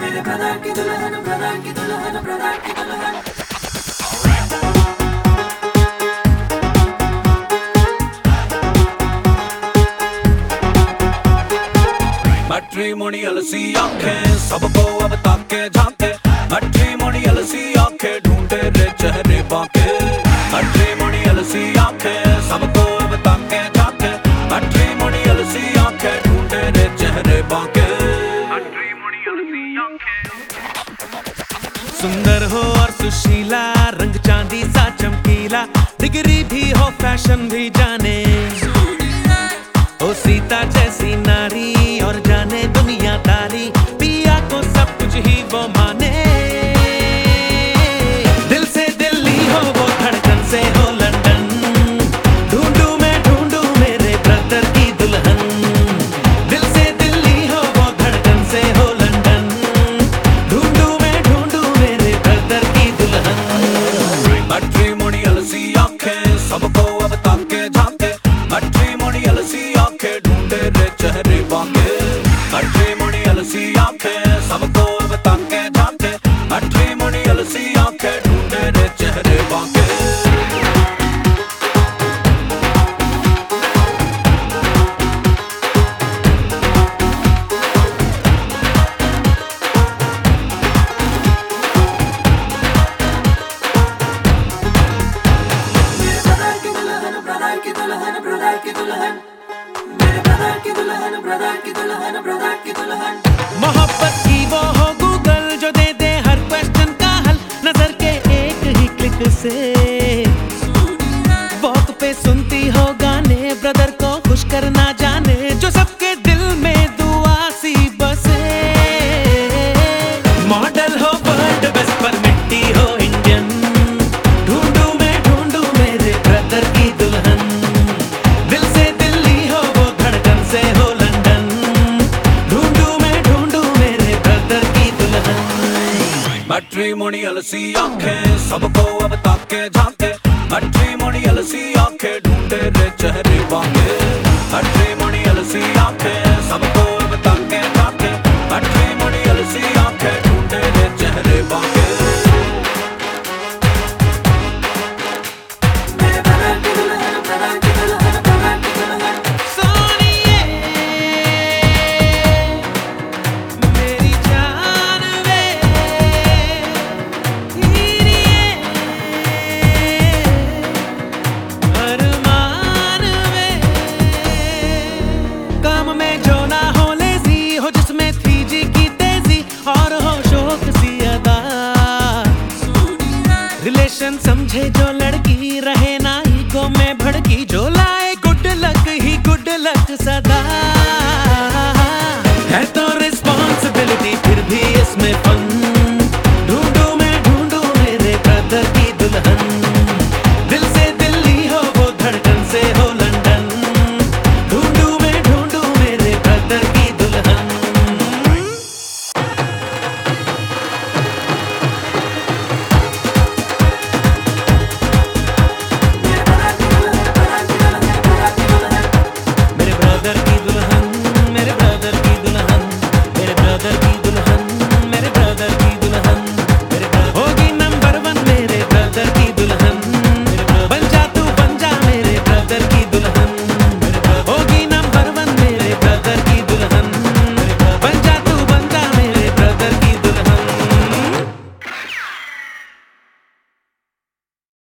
मेरे ब्रदर की दुल्हन ब्रदर की दुल्हन ब्रदर की दुल्हन मैट्रिमोनियल सी आँखें सबको अब ताके झांके मैट्रिमोनियल सी आँखें ढूंढे रे चेहरे बाके सुंदर हो और सुशीला, रंग चांदी सा चमकीला, डिग्री भी हो, फ़ैशन भी जाने। ओ सीता जैसी नारी दुल्हन ब्रदर की दुल्हन। मेरे ब्रदर की दुल्हन ब्रदर की दुल्हन ब्रदर की दुल्हन। मोहब्बत की वो हो गूगल जो दे दे हर क्वेश्चन का हल। नज़र के एक ही क्लिक से। वॉक पे सुनती हो गाने ब्रदर को खुश करना जो मैट्रिमोनियल अलसी आखे सबको अब ताके झांके। मैट्रिमोनियल अलसी आँखें, ढूंढे रे चेहरे बाके मैट्रिमोनियल अलसी आँखें ही जो लाए गुड लक ही गुड लक सदा। है तो रिस्पॉन्सिबिलिटी फिर भी इसमें